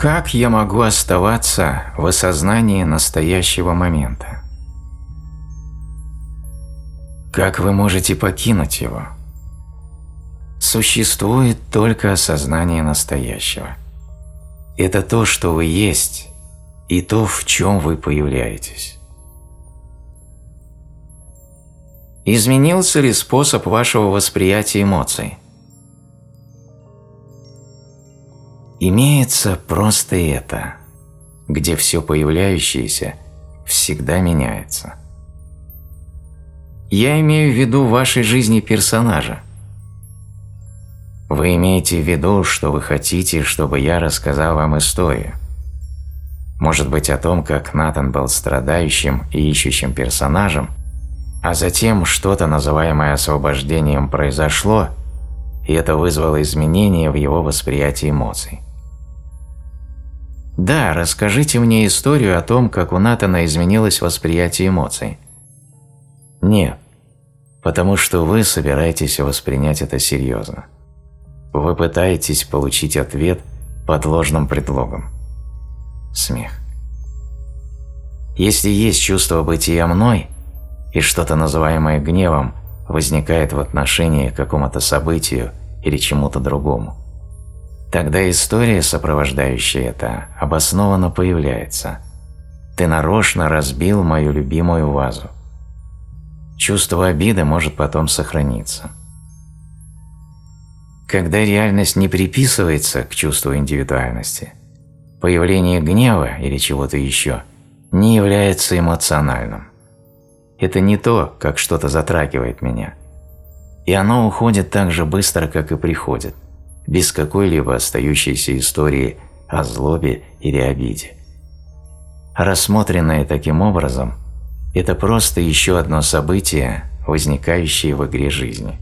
Как я могу оставаться в осознании настоящего момента? Как вы можете покинуть его? Существует только осознание настоящего. Это то, что вы есть, и то, в чем вы появляетесь. Изменился ли способ вашего восприятия эмоций? Имеется просто это, где все появляющееся всегда меняется. Я имею в виду вашей жизни персонажа. Вы имеете в виду, что вы хотите, чтобы я рассказал вам историю. Может быть о том, как Натан был страдающим и ищущим персонажем, а затем что-то, называемое освобождением, произошло, и это вызвало изменения в его восприятии эмоций. Да, расскажите мне историю о том, как у Натана изменилось восприятие эмоций. Нет, потому что вы собираетесь воспринять это серьезно. Вы пытаетесь получить ответ под ложным предлогом. Смех. Если есть чувство бытия мной, и что-то называемое гневом возникает в отношении к какому-то событию или чему-то другому, Тогда история, сопровождающая это, обоснованно появляется. Ты нарочно разбил мою любимую вазу. Чувство обиды может потом сохраниться. Когда реальность не приписывается к чувству индивидуальности, появление гнева или чего-то еще не является эмоциональным. Это не то, как что-то затрагивает меня. И оно уходит так же быстро, как и приходит – без какой-либо остающейся истории о злобе или обиде. Рассмотренное таким образом, это просто еще одно событие, возникающее в игре жизни.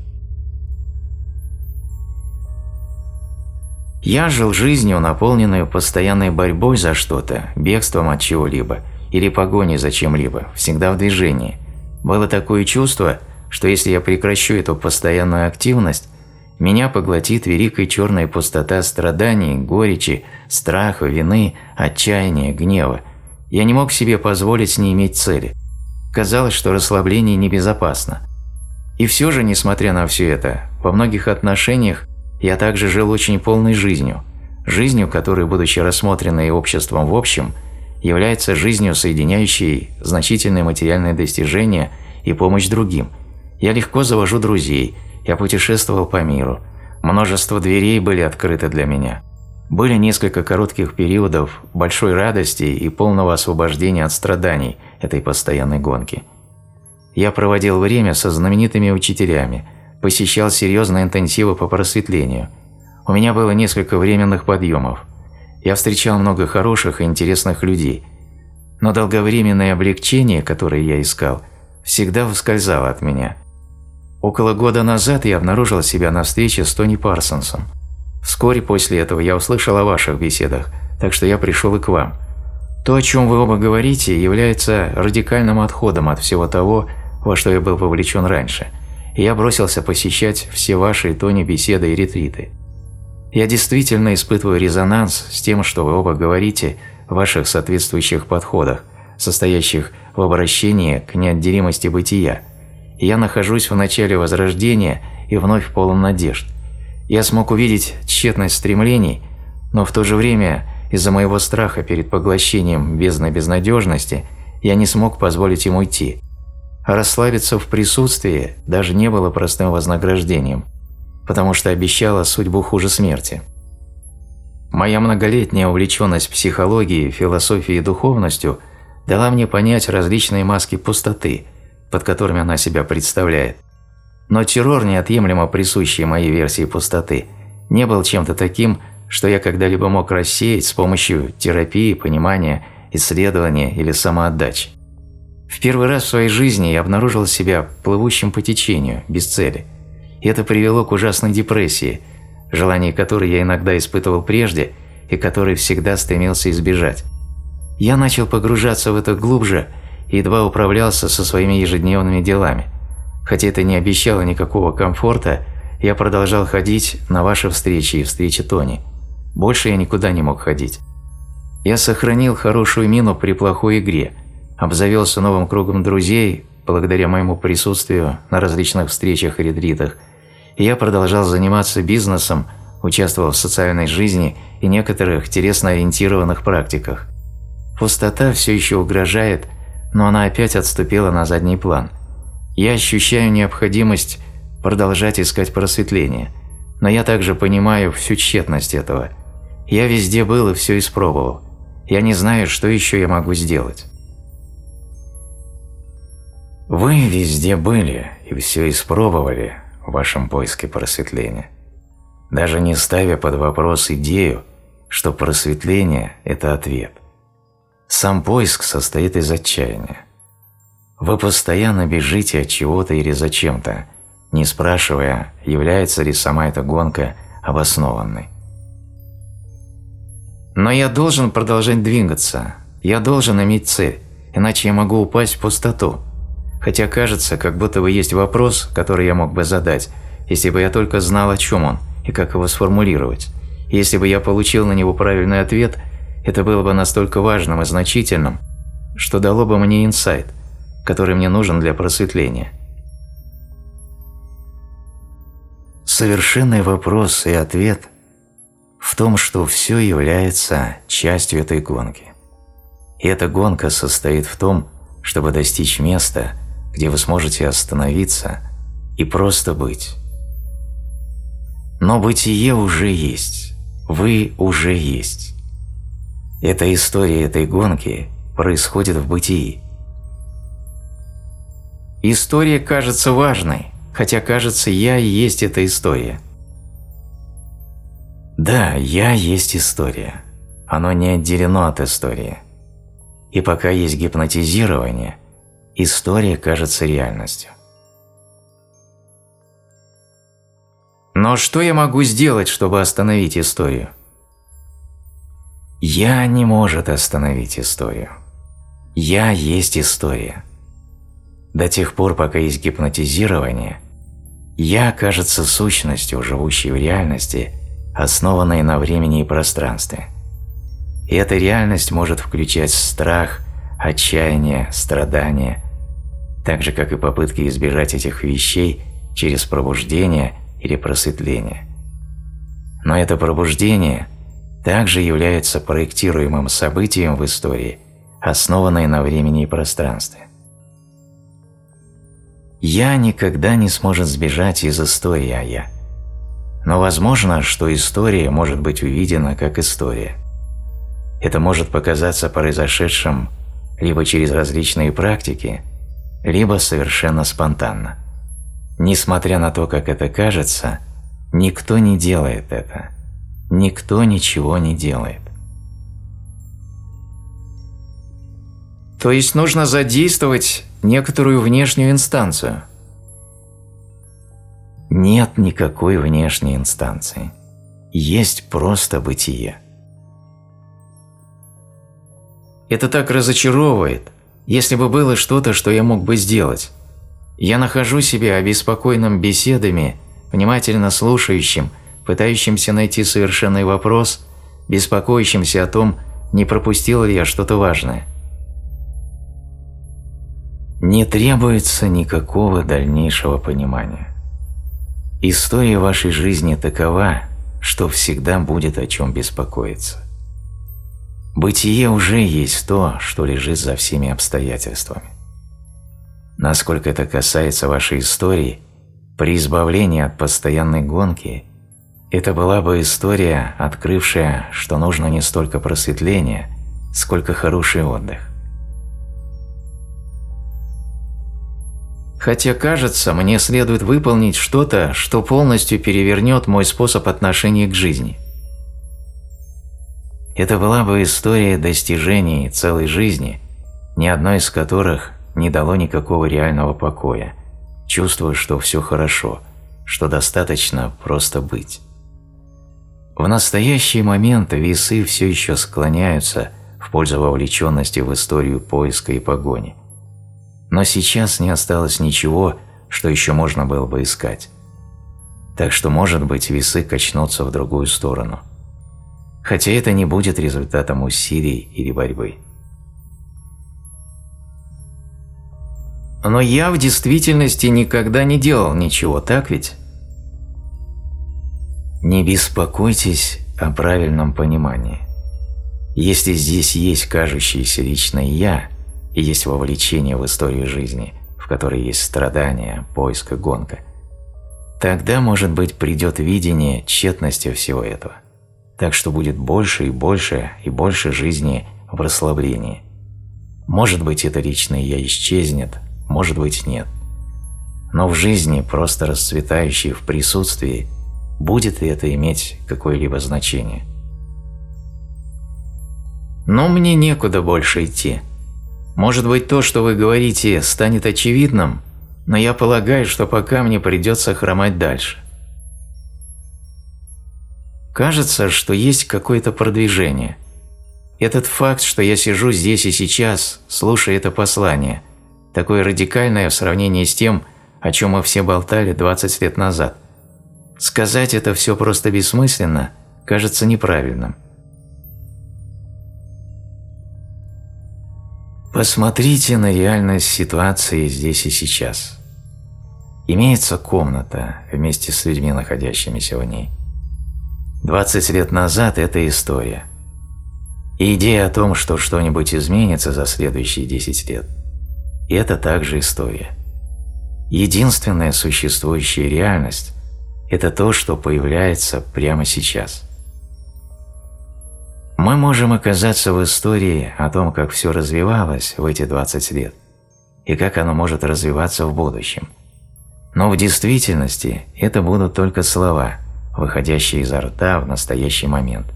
Я жил жизнью, наполненную постоянной борьбой за что-то, бегством от чего-либо или погоней за чем-либо, всегда в движении. Было такое чувство, что если я прекращу эту постоянную активность, меня поглотит великая черная пустота страданий, горечи, страха, вины, отчаяния, гнева. Я не мог себе позволить не иметь цели. Казалось, что расслабление небезопасно. И все же, несмотря на все это, во многих отношениях я также жил очень полной жизнью. Жизнью, которая, будучи рассмотренной обществом в общем, является жизнью, соединяющей значительные материальные достижения и помощь другим. Я легко завожу друзей – я путешествовал по миру. Множество дверей были открыты для меня. Были несколько коротких периодов большой радости и полного освобождения от страданий этой постоянной гонки. Я проводил время со знаменитыми учителями, посещал серьезные интенсивы по просветлению. У меня было несколько временных подъемов. Я встречал много хороших и интересных людей. Но долговременное облегчение, которое я искал, всегда ускользало от меня – Около года назад я обнаружил себя на встрече с Тони Парсонсом. Вскоре после этого я услышал о ваших беседах, так что я пришел и к вам. То, о чем вы оба говорите, является радикальным отходом от всего того, во что я был вовлечен раньше, я бросился посещать все ваши Тони беседы и ретриты. Я действительно испытываю резонанс с тем, что вы оба говорите в ваших соответствующих подходах, состоящих в обращении к неотделимости бытия – я нахожусь в начале возрождения и вновь полон надежд. Я смог увидеть тщетность стремлений, но в то же время из-за моего страха перед поглощением бездны безнадежности я не смог позволить ему уйти. Расслабиться в присутствии даже не было простым вознаграждением, потому что обещало судьбу хуже смерти. Моя многолетняя увлеченность психологией, философией и духовностью дала мне понять различные маски пустоты – под которыми она себя представляет. Но террор, неотъемлемо присущий моей версии пустоты, не был чем-то таким, что я когда-либо мог рассеять с помощью терапии, понимания, исследования или самоотдачи. В первый раз в своей жизни я обнаружил себя плывущим по течению, без цели. И это привело к ужасной депрессии, желание которой я иногда испытывал прежде и которой всегда стремился избежать. Я начал погружаться в это глубже едва управлялся со своими ежедневными делами. Хотя это не обещало никакого комфорта, я продолжал ходить на ваши встречи и встречи Тони. Больше я никуда не мог ходить. Я сохранил хорошую мину при плохой игре, обзавелся новым кругом друзей благодаря моему присутствию на различных встречах и ретритах, и я продолжал заниматься бизнесом, участвовал в социальной жизни и некоторых интересно ориентированных практиках. Пустота все еще угрожает, но она опять отступила на задний план. Я ощущаю необходимость продолжать искать просветление, но я также понимаю всю тщетность этого. Я везде был и все испробовал. Я не знаю, что еще я могу сделать. Вы везде были и все испробовали в вашем поиске просветления, даже не ставя под вопрос идею, что просветление – это ответ. Сам поиск состоит из отчаяния. Вы постоянно бежите от чего-то или зачем-то, не спрашивая, является ли сама эта гонка обоснованной. Но я должен продолжать двигаться, я должен иметь цель, иначе я могу упасть в пустоту. Хотя кажется, как будто бы есть вопрос, который я мог бы задать, если бы я только знал, о чем он и как его сформулировать. если бы я получил на него правильный ответ, это было бы настолько важным и значительным, что дало бы мне инсайт, который мне нужен для просветления. Совершенный вопрос и ответ в том, что все является частью этой гонки. И эта гонка состоит в том, чтобы достичь места, где вы сможете остановиться и просто быть. Но бытие уже есть, вы уже есть. Эта история этой гонки происходит в бытии. История кажется важной, хотя кажется, я и есть эта история. Да, я есть история. Оно не отделено от истории. И пока есть гипнотизирование, история кажется реальностью. Но что я могу сделать, чтобы остановить историю? Я не может остановить историю. Я есть история. До тех пор, пока есть гипнотизирование, я кажется сущностью, живущей в реальности, основанной на времени и пространстве. И эта реальность может включать страх, отчаяние, страдания, так же, как и попытки избежать этих вещей через пробуждение или просветление. Но это пробуждение также является проектируемым событием в истории, основанной на времени и пространстве. «Я» никогда не сможет сбежать из истории о «я». Но возможно, что история может быть увидена как история. Это может показаться произошедшим либо через различные практики, либо совершенно спонтанно. Несмотря на то, как это кажется, никто не делает это. Никто ничего не делает. То есть нужно задействовать некоторую внешнюю инстанцию. Нет никакой внешней инстанции. Есть просто бытие. Это так разочаровывает. Если бы было что-то, что я мог бы сделать. Я нахожу себя обеспокоенным беседами, внимательно слушающим, пытающимся найти совершенный вопрос, беспокоящимся о том, не пропустил ли я что-то важное. Не требуется никакого дальнейшего понимания. История вашей жизни такова, что всегда будет о чем беспокоиться. Бытие уже есть то, что лежит за всеми обстоятельствами. Насколько это касается вашей истории, при избавлении от постоянной гонки, это была бы история, открывшая, что нужно не столько просветление, сколько хороший отдых. Хотя кажется, мне следует выполнить что-то, что полностью перевернет мой способ отношения к жизни. Это была бы история достижений целой жизни, ни одно из которых не дало никакого реального покоя, чувствуя, что все хорошо, что достаточно просто быть. В настоящий момент весы все еще склоняются в пользу вовлеченности в историю поиска и погони – но сейчас не осталось ничего, что еще можно было бы искать. Так что, может быть, весы качнутся в другую сторону. хотя это не будет результатом усилий или борьбы. Но я в действительности никогда не делал ничего, так ведь? Не беспокойтесь о правильном понимании. Если здесь есть кажущееся личное «я» и есть вовлечение в историю жизни, в которой есть страдания, поиск и гонка, тогда, может быть, придет видение тщетности всего этого. Так что будет больше и больше и больше жизни в расслаблении. Может быть, это личное «я» исчезнет, может быть, нет. Но в жизни, просто расцветающей в присутствии, будет ли это иметь какое-либо значение. Но мне некуда больше идти. Может быть, то, что вы говорите, станет очевидным, но я полагаю, что пока мне придется хромать дальше. Кажется, что есть какое-то продвижение. Этот факт, что я сижу здесь и сейчас, слушая это послание, такое радикальное в сравнении с тем, о чем мы все болтали 20 лет назад – Сказать это все просто бессмысленно кажется неправильным. Посмотрите на реальность ситуации здесь и сейчас. Имеется комната вместе с людьми, находящимися в ней. 20 лет назад это история. И идея о том, что что-нибудь изменится за следующие 10 лет – это также история. Единственная существующая реальность это то, что появляется прямо сейчас. Мы можем оказаться в истории о том, как все развивалось в эти 20 лет и как оно может развиваться в будущем. Но в действительности это будут только слова, выходящие изо рта в настоящий момент,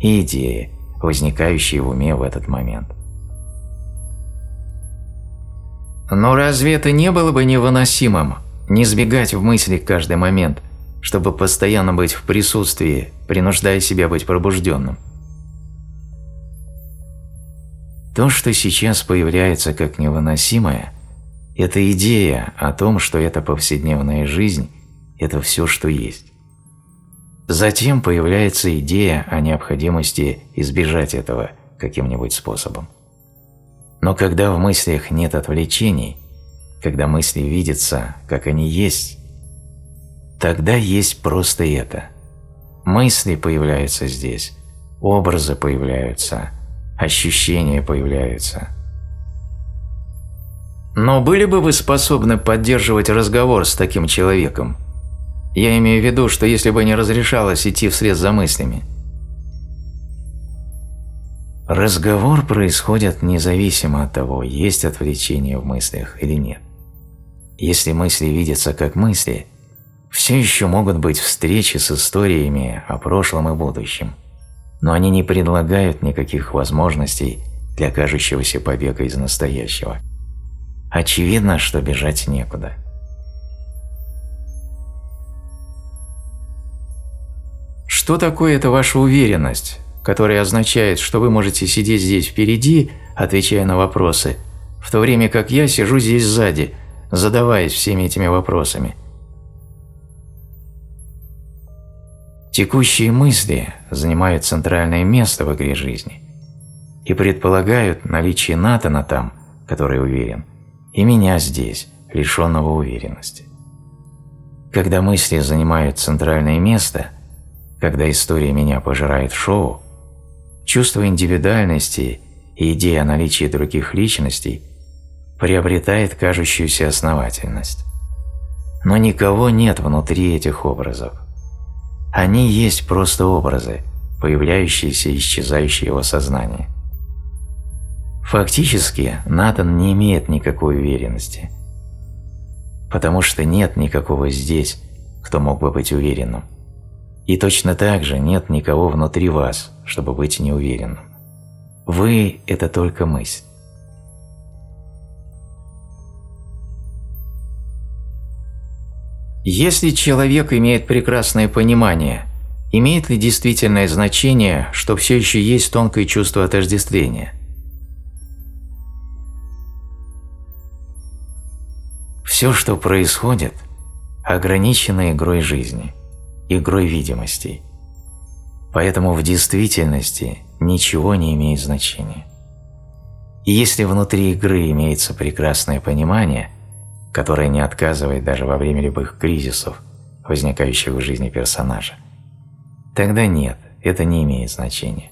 и идеи, возникающие в уме в этот момент. Но разве это не было бы невыносимым, не сбегать в мысли каждый момент, чтобы постоянно быть в присутствии, принуждая себя быть пробужденным. То, что сейчас появляется как невыносимое, это идея о том, что эта повседневная жизнь – это все, что есть. Затем появляется идея о необходимости избежать этого каким-нибудь способом. Но когда в мыслях нет отвлечений, когда мысли видятся, как они есть, Тогда есть просто это. Мысли появляются здесь, образы появляются, ощущения появляются. Но были бы вы способны поддерживать разговор с таким человеком? Я имею в виду, что если бы не разрешалось идти вслед за мыслями. Разговор происходит независимо от того, есть отвлечение в мыслях или нет. Если мысли видятся как мысли – все еще могут быть встречи с историями о прошлом и будущем, но они не предлагают никаких возможностей для кажущегося побега из настоящего. Очевидно, что бежать некуда. Что такое эта ваша уверенность, которая означает, что вы можете сидеть здесь впереди, отвечая на вопросы, в то время как я сижу здесь сзади, задаваясь всеми этими вопросами – Текущие мысли занимают центральное место в игре жизни и предполагают наличие Натана там, который уверен, и меня здесь, лишенного уверенности. Когда мысли занимают центральное место, когда история меня пожирает шоу, чувство индивидуальности и идея о наличии других личностей приобретает кажущуюся основательность. Но никого нет внутри этих образов. Они есть просто образы, появляющиеся и исчезающие его сознание. Фактически, Натан не имеет никакой уверенности, потому что нет никакого здесь, кто мог бы быть уверенным. И точно так же нет никого внутри вас, чтобы быть неуверенным. Вы – это только мысль. Если человек имеет прекрасное понимание, имеет ли действительное значение, что все еще есть тонкое чувство отождествления? Все, что происходит, ограничено игрой жизни, игрой видимостей. Поэтому в действительности ничего не имеет значения. И если внутри игры имеется прекрасное понимание, которое не отказывает даже во время любых кризисов, возникающих в жизни персонажа, тогда нет, это не имеет значения.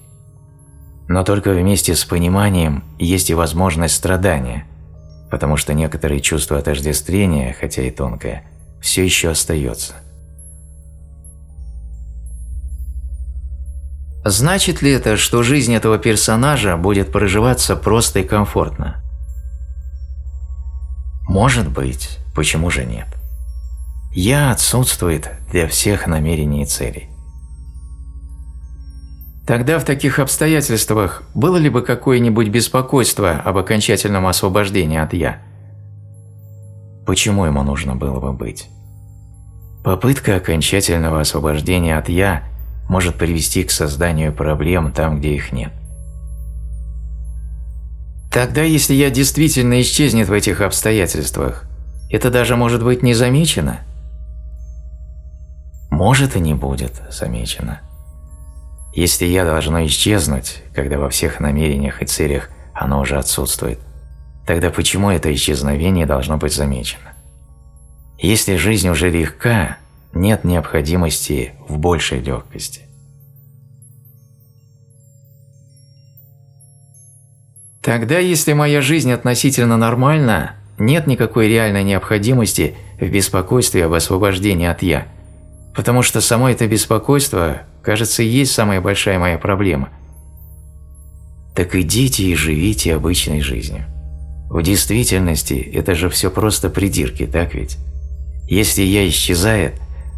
Но только вместе с пониманием есть и возможность страдания, потому что некоторые чувства отождествления, хотя и тонкое, все еще остается. Значит ли это, что жизнь этого персонажа будет проживаться просто и комфортно? Может быть, почему же нет? Я отсутствует для всех намерений и целей. Тогда в таких обстоятельствах было ли бы какое-нибудь беспокойство об окончательном освобождении от «я»? Почему ему нужно было бы быть? Попытка окончательного освобождения от «я» может привести к созданию проблем там, где их нет. Тогда, если я действительно исчезнет в этих обстоятельствах, это даже может быть не замечено? Может и не будет замечено. Если я должно исчезнуть, когда во всех намерениях и целях оно уже отсутствует, тогда почему это исчезновение должно быть замечено? Если жизнь уже легка, нет необходимости в большей легкости. Тогда, если моя жизнь относительно нормальна, нет никакой реальной необходимости в беспокойстве об освобождении от «я», потому что само это беспокойство, кажется, и есть самая большая моя проблема. Так идите и живите обычной жизнью. В действительности это же все просто придирки, так ведь? Если «я» исчезает,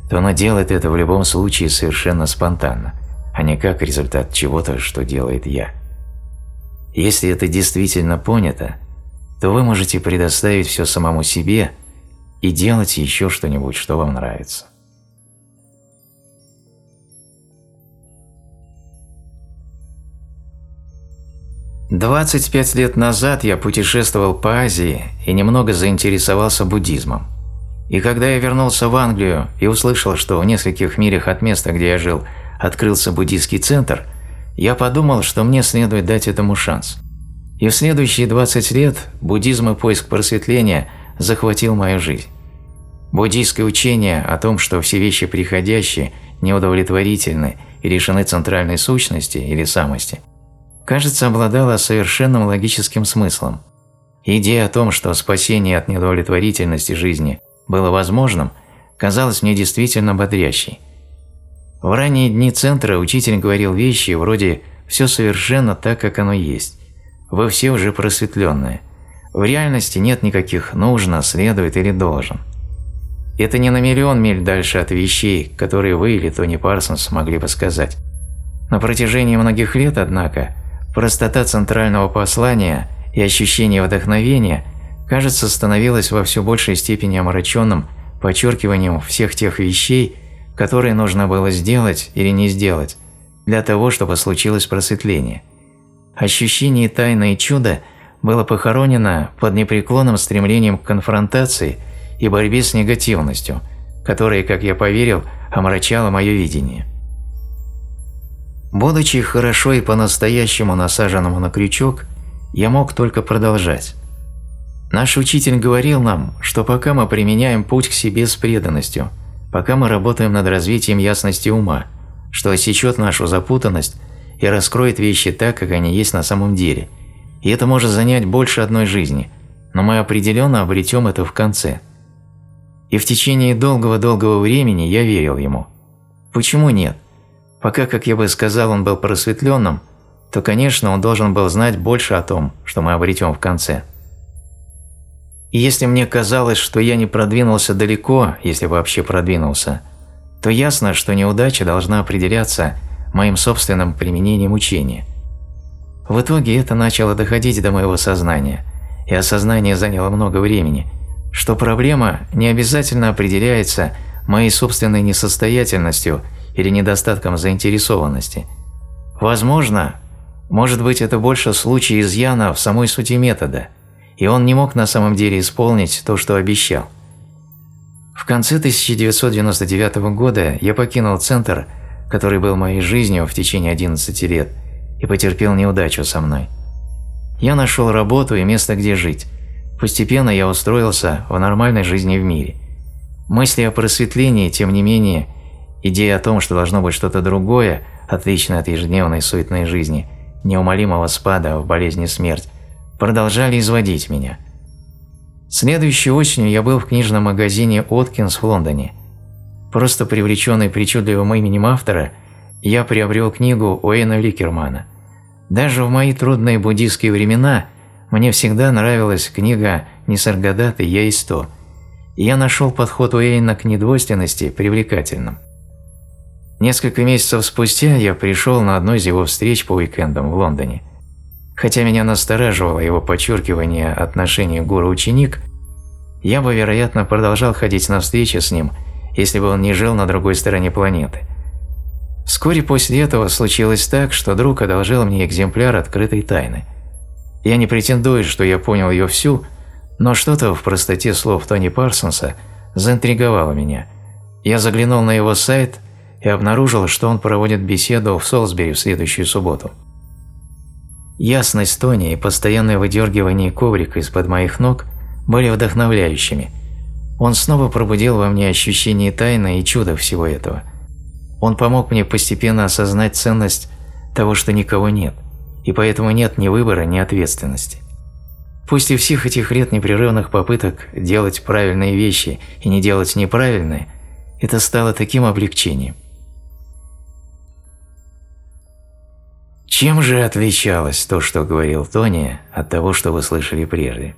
то она делает это в любом случае совершенно спонтанно, а не как результат чего-то, что делает «я». Если это действительно понято, то вы можете предоставить все самому себе и делать еще что-нибудь, что вам нравится. Двадцать пять лет назад я путешествовал по Азии и немного заинтересовался буддизмом. И когда я вернулся в Англию и услышал, что в нескольких милях от места, где я жил, открылся буддийский центр, я подумал, что мне следует дать этому шанс. И в следующие 20 лет буддизм и поиск просветления захватил мою жизнь. Буддийское учение о том, что все вещи приходящие, неудовлетворительны и лишены центральной сущности или самости, кажется, обладало совершенным логическим смыслом. Идея о том, что спасение от неудовлетворительности жизни было возможным, казалось мне действительно бодрящей. В ранние дни центра учитель говорил вещи вроде «все совершенно так, как оно есть». Вы все уже просветленные. В реальности нет никаких «нужно», «следует» или «должен». Это не на миллион миль дальше от вещей, которые вы или Тони Парсонс могли бы сказать. На протяжении многих лет, однако, простота центрального послания и ощущение вдохновения – кажется, становилось во все большей степени омраченным подчеркиванием всех тех вещей, которые нужно было сделать или не сделать для того, чтобы случилось просветление. Ощущение тайны и чуда было похоронено под непреклонным стремлением к конфронтации и борьбе с негативностью, которая, как я поверил, омрачала мое видение. Будучи хорошо и по-настоящему насаженному на крючок, я мог только продолжать. Наш учитель говорил нам, что пока мы применяем путь к себе с преданностью, пока мы работаем над развитием ясности ума, что осечет нашу запутанность и раскроет вещи так, как они есть на самом деле. И это может занять больше одной жизни, но мы определенно обретем это в конце. И в течение долгого-долгого времени я верил ему. Почему нет? Пока, как я бы сказал, он был просветленным, то, конечно, он должен был знать больше о том, что мы обретем в конце. И если мне казалось, что я не продвинулся далеко, если вообще продвинулся, то ясно, что неудача должна определяться моим собственным применением учения. В итоге это начало доходить до моего сознания, и осознание заняло много времени, что проблема не обязательно определяется моей собственной несостоятельностью или недостатком заинтересованности. Возможно, может быть это больше случай изъяна в самой сути метода – и он не мог на самом деле исполнить то, что обещал. В конце 1999 года я покинул центр, который был моей жизнью в течение 11 лет и потерпел неудачу со мной. Я нашел работу и место, где жить. Постепенно я устроился в нормальной жизни в мире. Мысли о просветлении, тем не менее, идея о том, что должно быть что-то другое, отличное от ежедневной суетной жизни, неумолимого спада в болезни смерть, продолжали изводить меня. Следующей осенью я был в книжном магазине «Откинс» в Лондоне. Просто привлеченный причудливым именем автора, я приобрел книгу Уэйна Ликермана. Даже в мои трудные буддийские времена мне всегда нравилась книга Нисаргадаты «Я и сто», и я нашел подход Уэйна к недвойственности привлекательным. Несколько месяцев спустя я пришел на одну из его встреч по уикендам в Лондоне. Хотя меня настораживало его подчеркивание отношений гуру-ученик, я бы, вероятно, продолжал ходить на встречи с ним, если бы он не жил на другой стороне планеты. Вскоре после этого случилось так, что друг одолжил мне экземпляр открытой тайны. Я не претендую, что я понял ее всю, но что-то в простоте слов Тони Парсонса заинтриговало меня. Я заглянул на его сайт и обнаружил, что он проводит беседу в Солсбери в следующую субботу. Ясность Тони и постоянное выдергивание коврика из-под моих ног были вдохновляющими. Он снова пробудил во мне ощущение тайны и чуда всего этого. Он помог мне постепенно осознать ценность того, что никого нет, и поэтому нет ни выбора, ни ответственности. После всех этих лет непрерывных попыток делать правильные вещи и не делать неправильные, это стало таким облегчением. Чем же отличалось то, что говорил Тони, от того, что вы слышали прежде?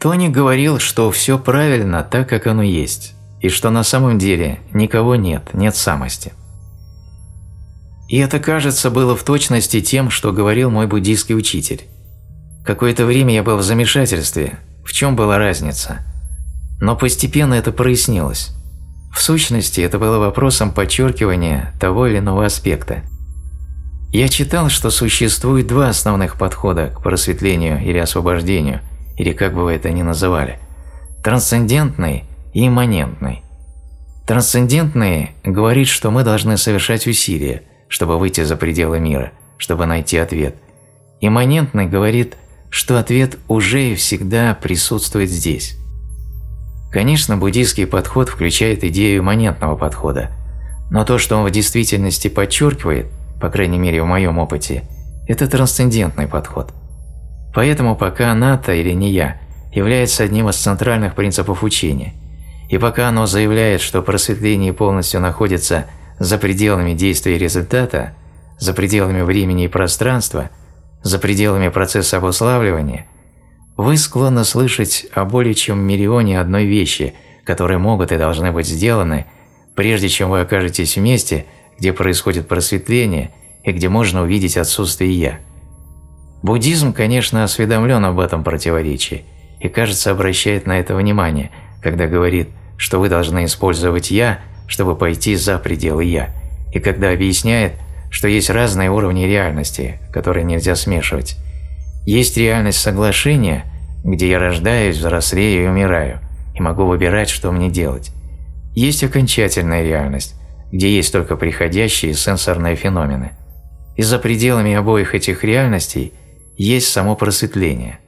Тони говорил, что все правильно так, как оно есть, и что на самом деле никого нет, нет самости. И это, кажется, было в точности тем, что говорил мой буддийский учитель. Какое-то время я был в замешательстве, в чем была разница. Но постепенно это прояснилось. В сущности, это было вопросом подчеркивания того или иного аспекта. Я читал, что существует два основных подхода к просветлению или освобождению, или как бы вы это ни называли – трансцендентный и имманентный. Трансцендентный говорит, что мы должны совершать усилия, чтобы выйти за пределы мира, чтобы найти ответ. Имманентный говорит, что ответ уже и всегда присутствует здесь. Конечно, буддийский подход включает идею имманентного подхода, но то, что он в действительности подчеркивает, по крайней мере в моем опыте, это трансцендентный подход. Поэтому пока «ната» или «не я» является одним из центральных принципов учения, и пока оно заявляет, что просветление полностью находится за пределами действия и результата, за пределами времени и пространства, за пределами процесса обуславливания – вы склонны слышать о более чем миллионе одной вещи, которые могут и должны быть сделаны, прежде чем вы окажетесь в месте, где происходит просветление и где можно увидеть отсутствие «я». Буддизм, конечно, осведомлен об этом противоречии и, кажется, обращает на это внимание, когда говорит, что вы должны использовать «я», чтобы пойти за пределы «я», и когда объясняет, что есть разные уровни реальности, которые нельзя смешивать. Есть реальность соглашения, где я рождаюсь, взрослею и умираю, и могу выбирать, что мне делать. Есть окончательная реальность, где есть только приходящие сенсорные феномены. И за пределами обоих этих реальностей есть само просветление.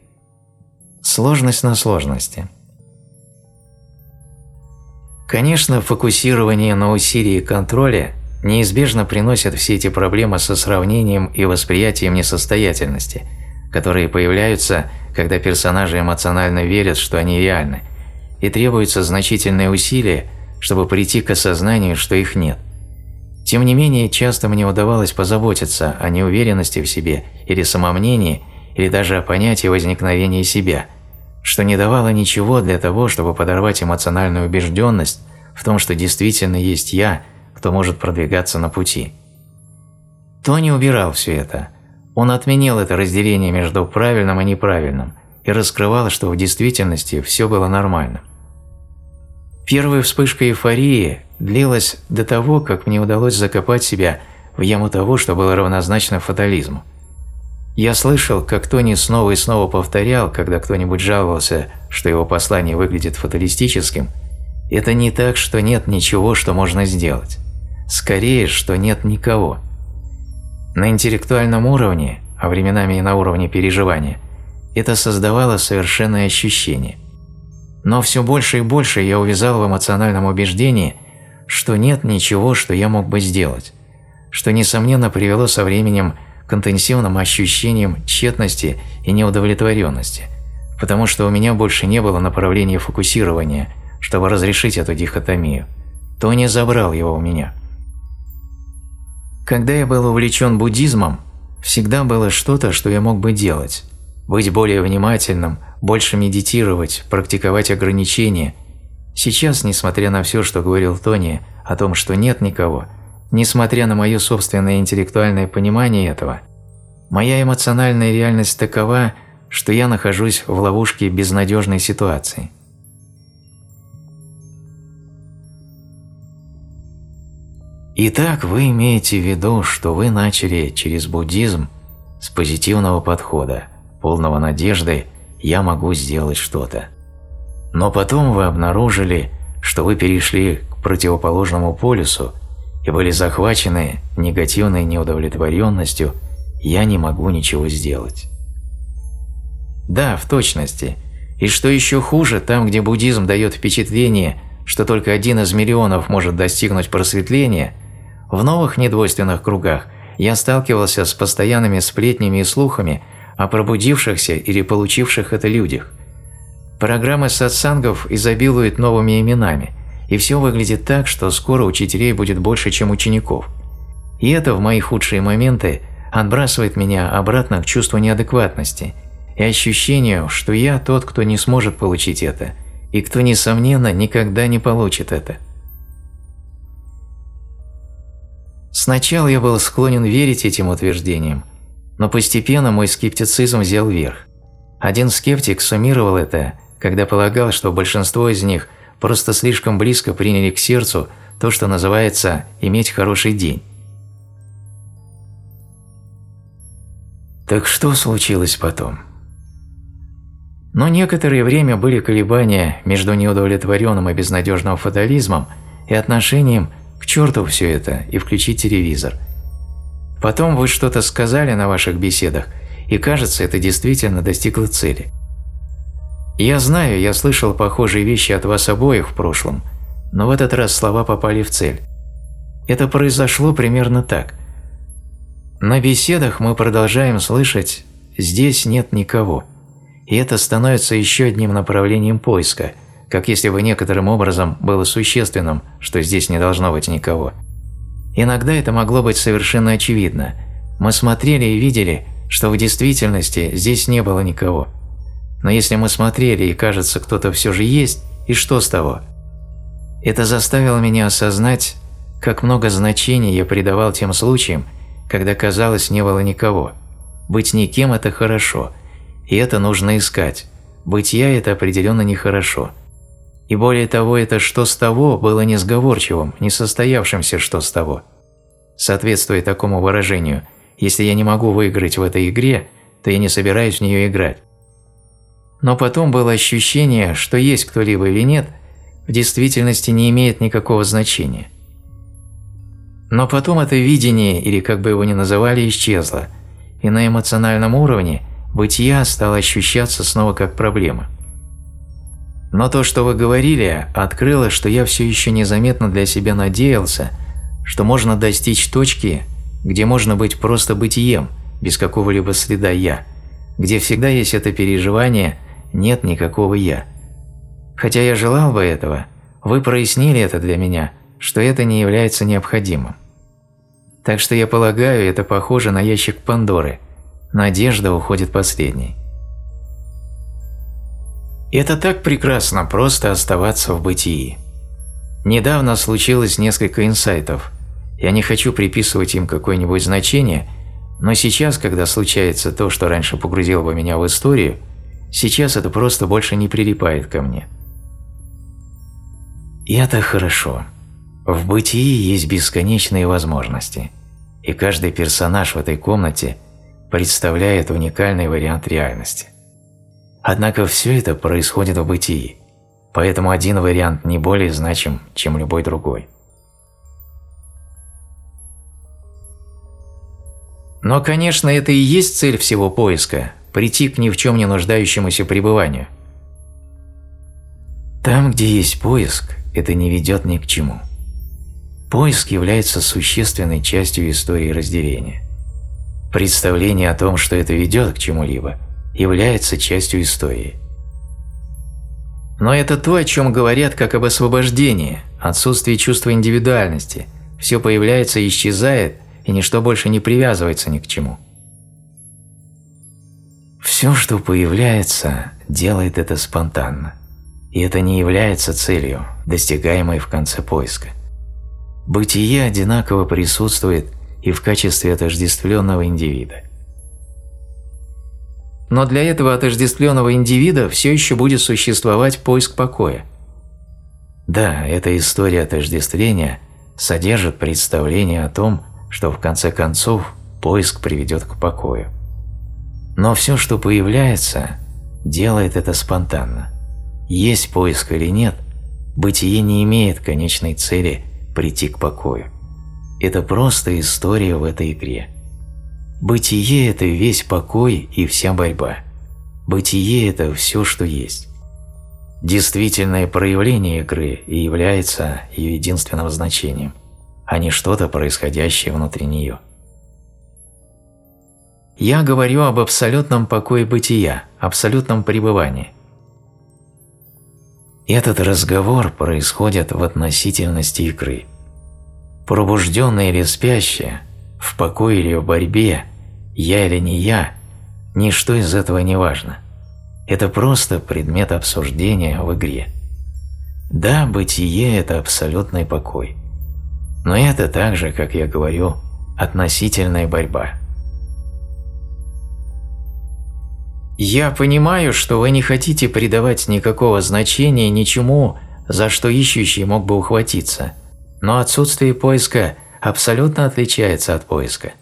Сложность на сложности. Конечно, фокусирование на усилии контроля неизбежно приносит все эти проблемы со сравнением и восприятием несостоятельности – которые появляются, когда персонажи эмоционально верят, что они реальны, и требуются значительные усилия, чтобы прийти к осознанию, что их нет. Тем не менее, часто мне удавалось позаботиться о неуверенности в себе или самомнении, или даже о понятии возникновения себя, что не давало ничего для того, чтобы подорвать эмоциональную убежденность в том, что действительно есть я, кто может продвигаться на пути. Тони убирал все это – он отменил это разделение между правильным и неправильным и раскрывал, что в действительности все было нормально. Первая вспышка эйфории длилась до того, как мне удалось закопать себя в яму того, что было равнозначно фатализму. Я слышал, как Тони снова и снова повторял, когда кто-нибудь жаловался, что его послание выглядит фаталистическим, Это не так, что нет ничего, что можно сделать. Скорее, что нет никого. На интеллектуальном уровне, а временами и на уровне переживания, это создавало совершенное ощущение. Но все больше и больше я увязал в эмоциональном убеждении, что нет ничего, что я мог бы сделать, что, несомненно, привело со временем к интенсивным ощущениям тщетности и неудовлетворенности, потому что у меня больше не было направления фокусирования, чтобы разрешить эту дихотомию. Тони забрал его у меня. Когда я был увлечен буддизмом, всегда было что-то, что я мог бы делать. Быть более внимательным, больше медитировать, практиковать ограничения. Сейчас, несмотря на все, что говорил Тони о том, что нет никого, несмотря на мое собственное интеллектуальное понимание этого, моя эмоциональная реальность такова, что я нахожусь в ловушке безнадежной ситуации. Итак, вы имеете в виду, что вы начали через буддизм с позитивного подхода, полного надежды «я могу сделать что-то». Но потом вы обнаружили, что вы перешли к противоположному полюсу и были захвачены негативной неудовлетворенностью «я не могу ничего сделать». Да, в точности. И что еще хуже, там, где буддизм дает впечатление, что только один из миллионов может достигнуть просветления – в новых недвойственных кругах я сталкивался с постоянными сплетнями и слухами о пробудившихся или получивших это людях. Программы сатсангов изобилуют новыми именами, и все выглядит так, что скоро учителей будет больше, чем учеников. И это в мои худшие моменты отбрасывает меня обратно к чувству неадекватности и ощущению, что я тот, кто не сможет получить это, и кто, несомненно, никогда не получит это. Сначала я был склонен верить этим утверждениям, но постепенно мой скептицизм взял верх. Один скептик суммировал это, когда полагал, что большинство из них просто слишком близко приняли к сердцу то, что называется «иметь хороший день». Так что случилось потом? Но некоторое время были колебания между неудовлетворенным и безнадежным фатализмом и отношением черту все это и включить телевизор. Потом вы что-то сказали на ваших беседах, и кажется, это действительно достигло цели. Я знаю, я слышал похожие вещи от вас обоих в прошлом, но в этот раз слова попали в цель. Это произошло примерно так. На беседах мы продолжаем слышать «здесь нет никого», и это становится еще одним направлением поиска – как если бы некоторым образом было существенным, что здесь не должно быть никого. Иногда это могло быть совершенно очевидно. Мы смотрели и видели, что в действительности здесь не было никого. Но если мы смотрели и кажется, кто-то все же есть, и что с того? Это заставило меня осознать, как много значения я придавал тем случаям, когда казалось не было никого. Быть никем – это хорошо, и это нужно искать. Быть я – это определенно нехорошо. И более того, это «что с того» было несговорчивым, несостоявшимся «что с того». Соответствуя такому выражению, если я не могу выиграть в этой игре, то я не собираюсь в нее играть. Но потом было ощущение, что есть кто-либо или нет, в действительности не имеет никакого значения. Но потом это видение, или как бы его ни называли, исчезло, и на эмоциональном уровне бытия стало ощущаться снова как проблема – но то, что вы говорили, открыло, что я все еще незаметно для себя надеялся, что можно достичь точки, где можно быть просто бытием, без какого-либо следа «я», где всегда есть это переживание «нет никакого «я». Хотя я желал бы этого, вы прояснили это для меня, что это не является необходимым. Так что я полагаю, это похоже на ящик Пандоры. Надежда уходит последней. Это так прекрасно просто оставаться в бытии. Недавно случилось несколько инсайтов. Я не хочу приписывать им какое-нибудь значение, но сейчас, когда случается то, что раньше погрузило бы меня в историю, сейчас это просто больше не прилипает ко мне. И это хорошо. В бытии есть бесконечные возможности, и каждый персонаж в этой комнате представляет уникальный вариант реальности. Однако все это происходит в бытии. поэтому один вариант не более значим, чем любой другой. Но, конечно, это и есть цель всего поиска – прийти к ни в чем не нуждающемуся пребыванию. Там, где есть поиск, это не ведет ни к чему. Поиск является существенной частью истории разделения. Представление о том, что это ведет к чему-либо, является частью истории. Но это то, о чем говорят как об освобождении, отсутствии чувства индивидуальности. Все появляется и исчезает, и ничто больше не привязывается ни к чему. Все, что появляется, делает это спонтанно. И это не является целью, достигаемой в конце поиска. Бытие одинаково присутствует и в качестве отождествленного индивида. Но для этого отождествленного индивида все еще будет существовать поиск покоя. Да, эта история отождествления содержит представление о том, что в конце концов поиск приведет к покою. Но все, что появляется, делает это спонтанно. Есть поиск или нет, бытие не имеет конечной цели прийти к покою. Это просто история в этой игре. Бытие – это весь покой и вся борьба. Бытие – это все, что есть. Действительное проявление игры и является ее единственным значением, а не что-то, происходящее внутри нее. Я говорю об абсолютном покое бытия, абсолютном пребывании. Этот разговор происходит в относительности игры. Пробужденное или спящее, в покое или в борьбе, я или не я, ничто из этого не важно. Это просто предмет обсуждения в игре. Да, бытие – это абсолютный покой. Но это также, как я говорю, относительная борьба. Я понимаю, что вы не хотите придавать никакого значения ничему, за что ищущий мог бы ухватиться, но отсутствие поиска абсолютно отличается от поиска.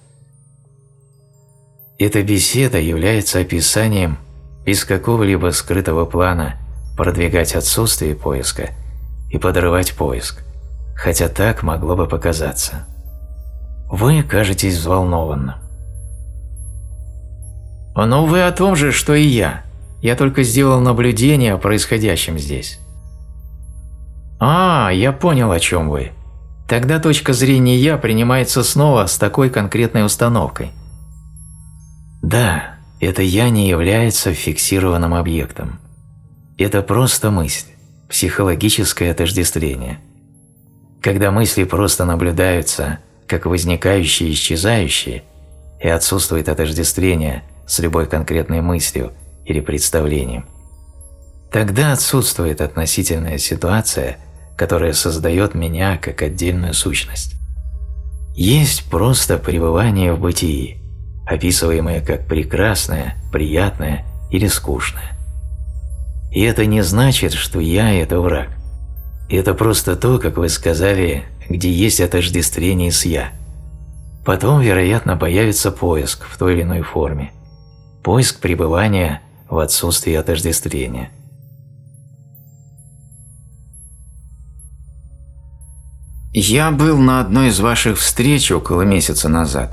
Эта беседа является описанием без какого-либо скрытого плана продвигать отсутствие поиска и подрывать поиск, хотя так могло бы показаться. Вы кажетесь взволнованным. «Ну вы о том же, что и я. Я только сделал наблюдение о происходящем здесь». «А, я понял, о чем вы. Тогда точка зрения «я» принимается снова с такой конкретной установкой». Да, это «я» не является фиксированным объектом. Это просто мысль, психологическое отождествление. Когда мысли просто наблюдаются, как возникающие и исчезающие, и отсутствует отождествление – с любой конкретной мыслью или представлением, тогда отсутствует относительная ситуация, которая создает меня как отдельную сущность. Есть просто пребывание в бытии, описываемое как прекрасное, приятное или скучное. И это не значит, что я – это враг. Это просто то, как вы сказали, где есть отождествление с «я». Потом, вероятно, появится поиск в той или иной форме поиск пребывания в отсутствии отождествления. Я был на одной из ваших встреч около месяца назад,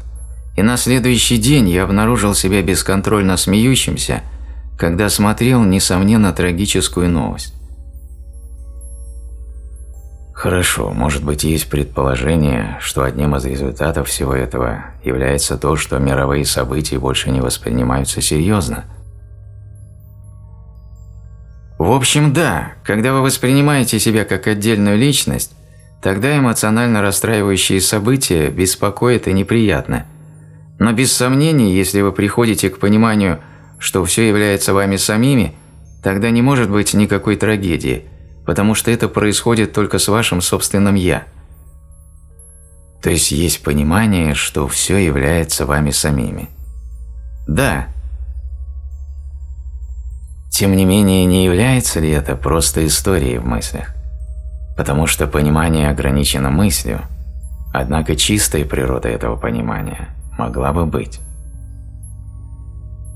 и на следующий день я обнаружил себя бесконтрольно смеющимся, когда смотрел, несомненно, трагическую новость. Хорошо, может быть, есть предположение, что одним из результатов всего этого является то, что мировые события больше не воспринимаются серьезно. В общем, да, когда вы воспринимаете себя как отдельную личность, тогда эмоционально расстраивающие события беспокоят и неприятны. Но без сомнений, если вы приходите к пониманию, что все является вами самими, тогда не может быть никакой трагедии – потому что это происходит только с вашим собственным «я». То есть есть понимание, что все является вами самими. Да. Тем не менее, не является ли это просто историей в мыслях? Потому что понимание ограничено мыслью, однако чистая природа этого понимания могла бы быть.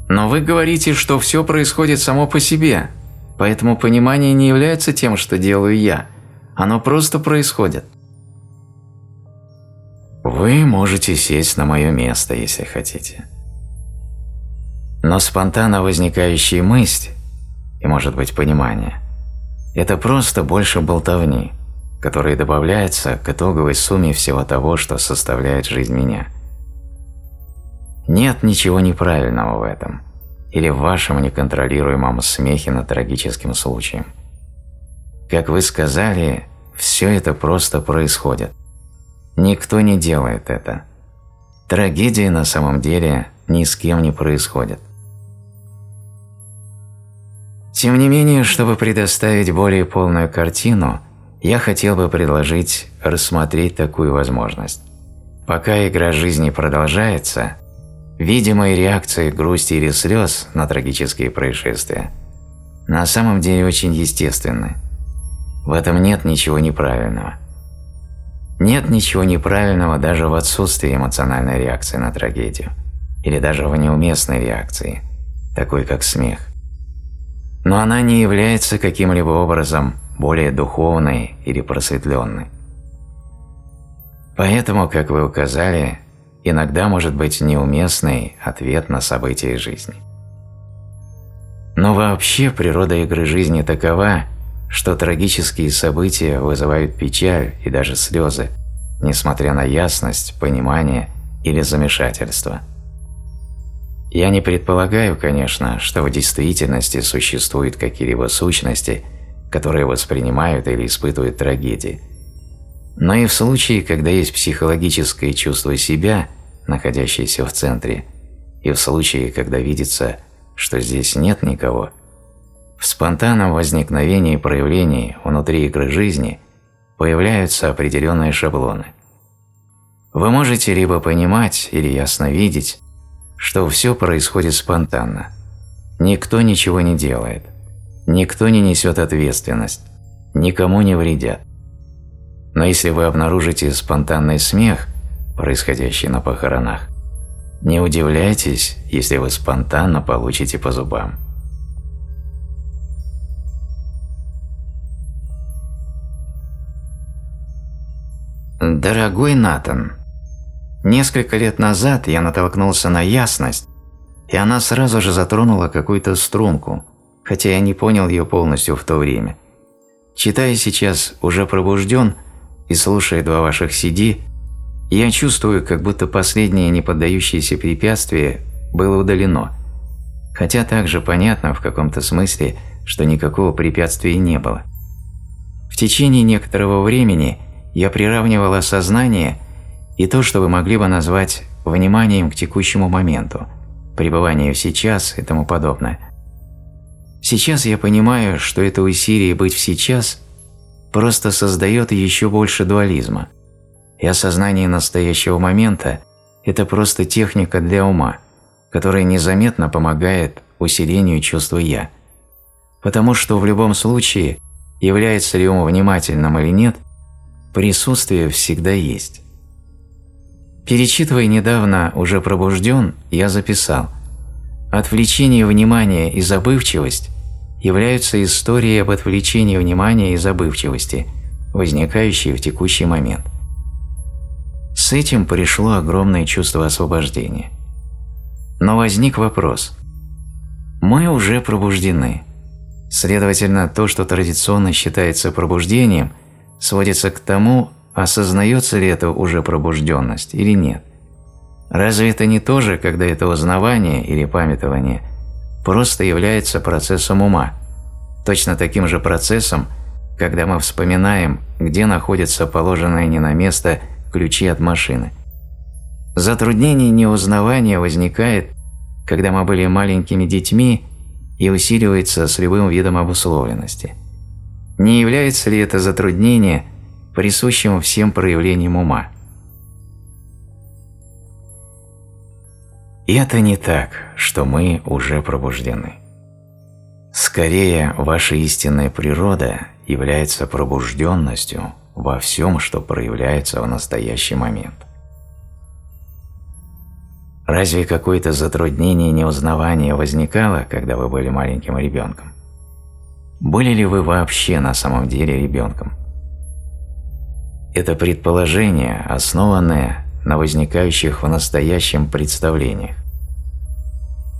Но вы говорите, что все происходит само по себе – Поэтому понимание не является тем, что делаю я. Оно просто происходит. Вы можете сесть на мое место, если хотите. Но спонтанно возникающая мысль, и может быть понимание, это просто больше болтовни, которые добавляются к итоговой сумме всего того, что составляет жизнь меня. Нет ничего неправильного в этом, или в вашем неконтролируемом смехе над трагическим случаем. Как вы сказали, все это просто происходит – Никто не делает это. Трагедии на самом деле ни с кем не происходит. Тем не менее, чтобы предоставить более полную картину, я хотел бы предложить рассмотреть такую возможность. Пока игра жизни продолжается, видимые реакции грусти или слез на трагические происшествия на самом деле очень естественны. В этом нет ничего неправильного. Нет ничего неправильного даже в отсутствии эмоциональной реакции на трагедию, или даже в неуместной реакции, такой как смех. Но она не является каким-либо образом более духовной или просветленной. Поэтому, как вы указали, иногда может быть неуместный ответ на события жизни. Но вообще природа игры жизни такова, что трагические события вызывают печаль и даже слезы, несмотря на ясность, понимание или замешательство. Я не предполагаю, конечно, что в действительности существуют какие-либо сущности, которые воспринимают или испытывают трагедии. Но и в случае, когда есть психологическое чувство себя, находящееся в центре, и в случае, когда видится, что здесь нет никого – в спонтанном возникновении и проявлении внутри игры жизни появляются определенные шаблоны. Вы можете либо понимать или ясно видеть, что все происходит спонтанно. Никто ничего не делает. Никто не несет ответственность. Никому не вредят. Но если вы обнаружите спонтанный смех, происходящий на похоронах, не удивляйтесь, если вы спонтанно получите по зубам. Дорогой Натан, несколько лет назад я натолкнулся на ясность, и она сразу же затронула какую-то струнку, хотя я не понял ее полностью в то время. Читая сейчас «Уже пробужден» и слушая два ваших CD, я чувствую, как будто последнее неподдающееся препятствие было удалено, хотя также понятно в каком-то смысле, что никакого препятствия не было. В течение некоторого времени – я приравнивал осознание и то, что вы могли бы назвать вниманием к текущему моменту, пребыванию сейчас и тому подобное. Сейчас я понимаю, что это усилие быть в сейчас просто создает еще больше дуализма, и осознание настоящего момента – это просто техника для ума, которая незаметно помогает усилению чувства «я». Потому что в любом случае, является ли ум внимательным или нет, присутствие всегда есть. Перечитывая недавно «Уже пробужден», я записал «Отвлечение внимания и забывчивость являются историей об отвлечении внимания и забывчивости, возникающей в текущий момент». С этим пришло огромное чувство освобождения. Но возник вопрос. Мы уже пробуждены. Следовательно, то, что традиционно считается пробуждением – сводится к тому, осознается ли это уже пробужденность или нет. Разве это не то же, когда это узнавание или памятование просто является процессом ума, точно таким же процессом, когда мы вспоминаем, где находятся положенные не на место ключи от машины. Затруднение неузнавания возникает, когда мы были маленькими детьми и усиливается с любым видом обусловленности – не является ли это затруднение присущим всем проявлениям ума? И это не так, что мы уже пробуждены. Скорее, ваша истинная природа является пробужденностью во всем, что проявляется в настоящий момент. Разве какое-то затруднение неузнавания возникало, когда вы были маленьким ребенком? были ли вы вообще на самом деле ребенком. Это предположение, основанное на возникающих в настоящем представлениях.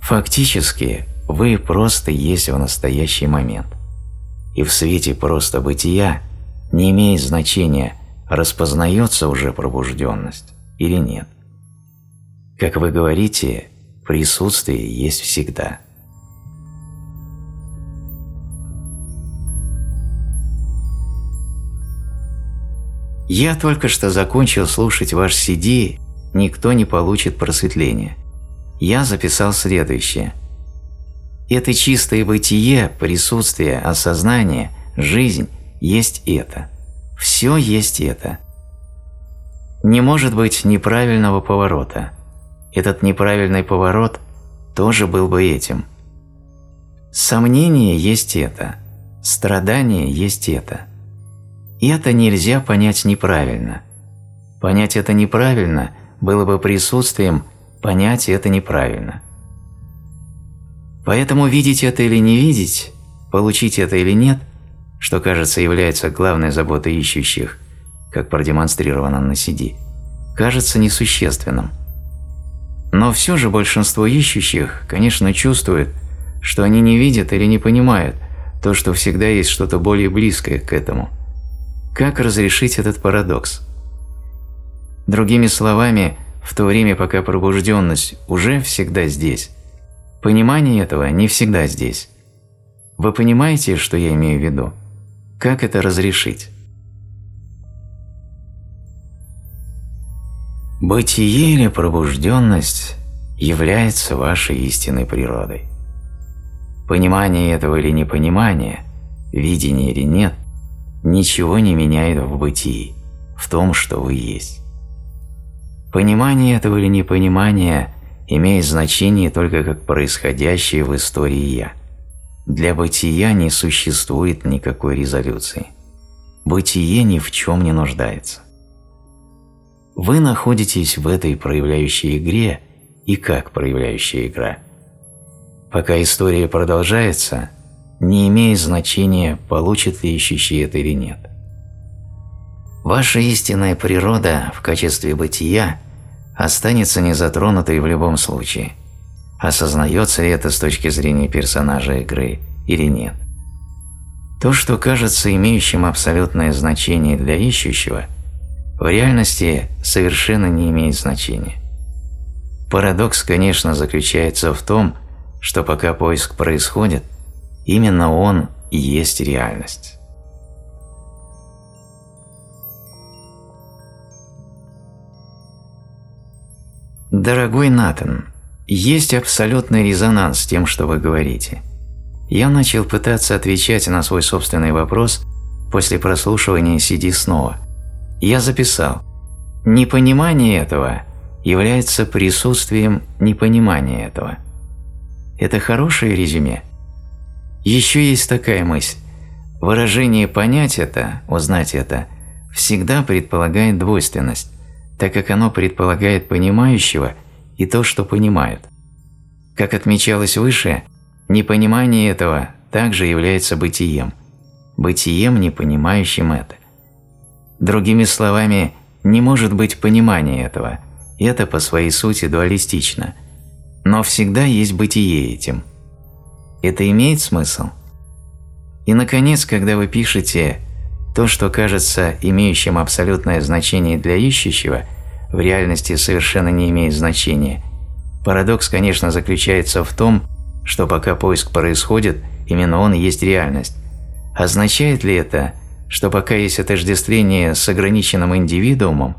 Фактически, вы просто есть в настоящий момент. И в свете просто бытия не имеет значения, распознается уже пробужденность или нет. Как вы говорите, присутствие есть всегда. Я только что закончил слушать ваш CD «Никто не получит просветления». Я записал следующее. Это чистое бытие, присутствие, осознание, жизнь есть это. Все есть это. Не может быть неправильного поворота. Этот неправильный поворот тоже был бы этим. Сомнение есть это. Страдание есть это. И это нельзя понять неправильно. Понять это неправильно было бы присутствием, понять это неправильно. Поэтому видеть это или не видеть, получить это или нет, что, кажется, является главной заботой ищущих, как продемонстрировано на CD, кажется несущественным. Но все же большинство ищущих, конечно, чувствует, что они не видят или не понимают то, что всегда есть что-то более близкое к этому – как разрешить этот парадокс? Другими словами, в то время, пока пробужденность уже всегда здесь, понимание этого не всегда здесь. Вы понимаете, что я имею в виду? Как это разрешить? Бытие или пробужденность является вашей истинной природой. Понимание этого или непонимание, видение или нет – ничего не меняет в бытии, в том, что вы есть. Понимание этого или непонимание имеет значение только как происходящее в истории «я». Для бытия не существует никакой резолюции. Бытие ни в чем не нуждается. Вы находитесь в этой проявляющей игре и как проявляющая игра. Пока история продолжается – не имеет значения, получит ли ищущий это или нет. Ваша истинная природа в качестве бытия останется незатронутой в любом случае, осознается ли это с точки зрения персонажа игры или нет. То, что кажется имеющим абсолютное значение для ищущего, в реальности совершенно не имеет значения. Парадокс, конечно, заключается в том, что пока поиск происходит – Именно он и есть реальность. Дорогой Натан, есть абсолютный резонанс с тем, что вы говорите. Я начал пытаться отвечать на свой собственный вопрос после прослушивания CD снова. Я записал. Непонимание этого является присутствием непонимания этого. Это хорошее резюме? Еще есть такая мысль. Выражение «понять это», «узнать это» всегда предполагает двойственность, так как оно предполагает понимающего и то, что понимают. Как отмечалось выше, непонимание этого также является бытием, бытием, не понимающим это. Другими словами, не может быть понимания этого, это по своей сути дуалистично, но всегда есть бытие этим – это имеет смысл? И, наконец, когда вы пишете «то, что кажется имеющим абсолютное значение для ищущего, в реальности совершенно не имеет значения», парадокс, конечно, заключается в том, что пока поиск происходит, именно он и есть реальность. Означает ли это, что пока есть отождествление с ограниченным индивидуумом,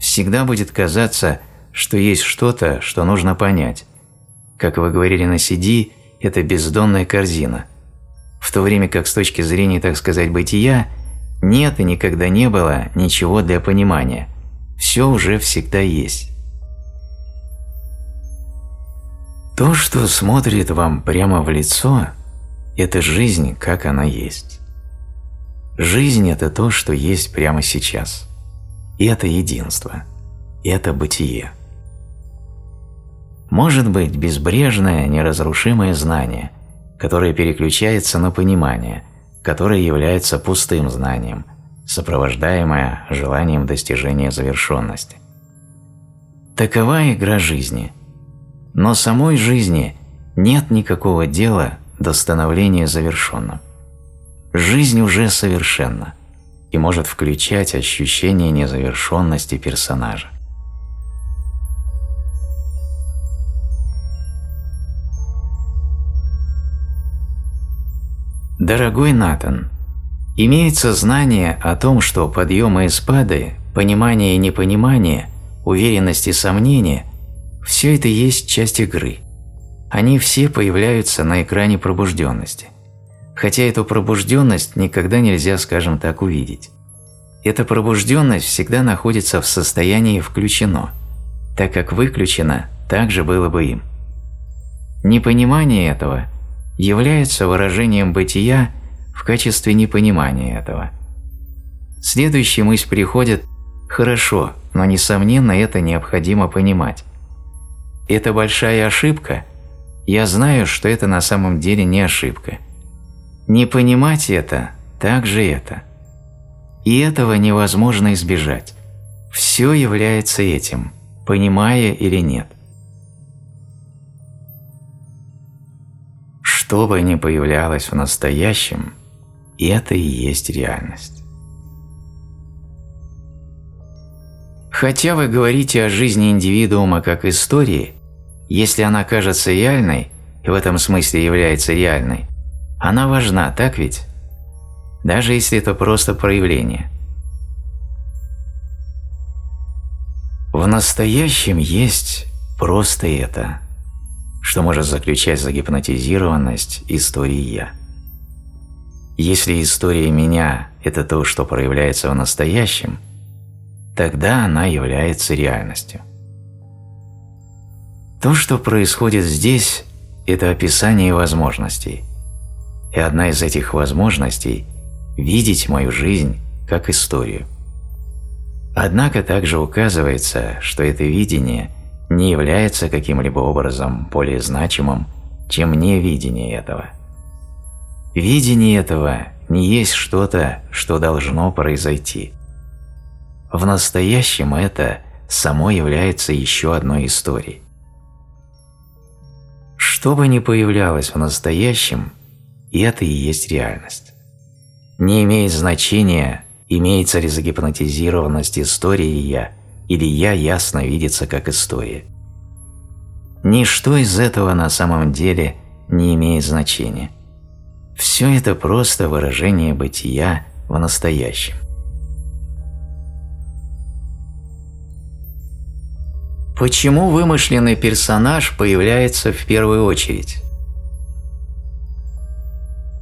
всегда будет казаться, что есть что-то, что нужно понять? Как вы говорили на CD, это бездонная корзина, в то время как с точки зрения, так сказать, бытия, нет и никогда не было ничего для понимания. Все уже всегда есть. То, что смотрит вам прямо в лицо, это жизнь, как она есть. Жизнь – это то, что есть прямо сейчас. И это единство. И это бытие может быть безбрежное, неразрушимое знание, которое переключается на понимание, которое является пустым знанием, сопровождаемое желанием достижения завершенности. Такова игра жизни. Но самой жизни нет никакого дела до становления завершенным. Жизнь уже совершенна и может включать ощущение незавершенности персонажа. Дорогой Натан, имеется знание о том, что подъемы и спады, понимание и непонимание, уверенность и сомнение – все это есть часть игры. Они все появляются на экране пробужденности. Хотя эту пробужденность никогда нельзя, скажем так, увидеть. Эта пробужденность всегда находится в состоянии «включено», так как выключено также было бы им. Непонимание этого является выражением бытия в качестве непонимания этого. Следующая мысль приходит «хорошо, но несомненно это необходимо понимать». Это большая ошибка? Я знаю, что это на самом деле не ошибка. Не понимать это – также это. И этого невозможно избежать. Все является этим, понимая или нет – Что бы ни появлялось в настоящем, это и есть реальность. Хотя вы говорите о жизни индивидуума как истории, если она кажется реальной и в этом смысле является реальной, она важна, так ведь? Даже если это просто проявление. В настоящем есть просто это – что может заключать загипнотизированность истории «я». Если история меня – это то, что проявляется в настоящем, тогда она является реальностью. То, что происходит здесь – это описание возможностей. И одна из этих возможностей – видеть мою жизнь как историю. Однако также указывается, что это видение – не является каким-либо образом более значимым, чем невидение этого. Видение этого не есть что-то, что должно произойти. В настоящем это само является еще одной историей. Что бы ни появлялось в настоящем, это и есть реальность. Не имеет значения, имеется ли загипнотизированность истории «я», или «я» ясно видится как история. Ничто из этого на самом деле не имеет значения. Все это просто выражение бытия в настоящем. Почему вымышленный персонаж появляется в первую очередь?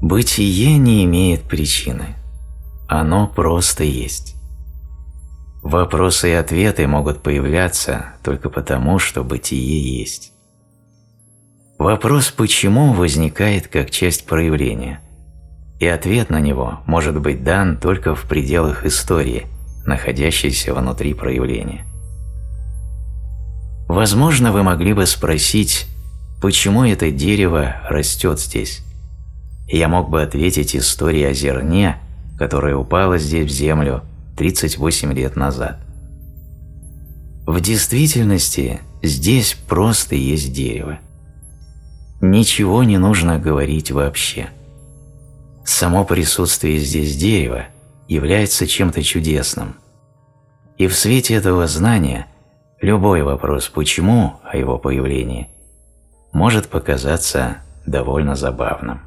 Бытие не имеет причины. Оно просто есть. Вопросы и ответы могут появляться только потому, что бытие есть. Вопрос «почему» возникает как часть проявления, и ответ на него может быть дан только в пределах истории, находящейся внутри проявления. Возможно, вы могли бы спросить, почему это дерево растет здесь? я мог бы ответить историей о зерне, которое упало здесь в землю 38 лет назад. В действительности здесь просто есть дерево. Ничего не нужно говорить вообще. Само присутствие здесь дерева является чем-то чудесным. И в свете этого знания любой вопрос «почему» о его появлении может показаться довольно забавным.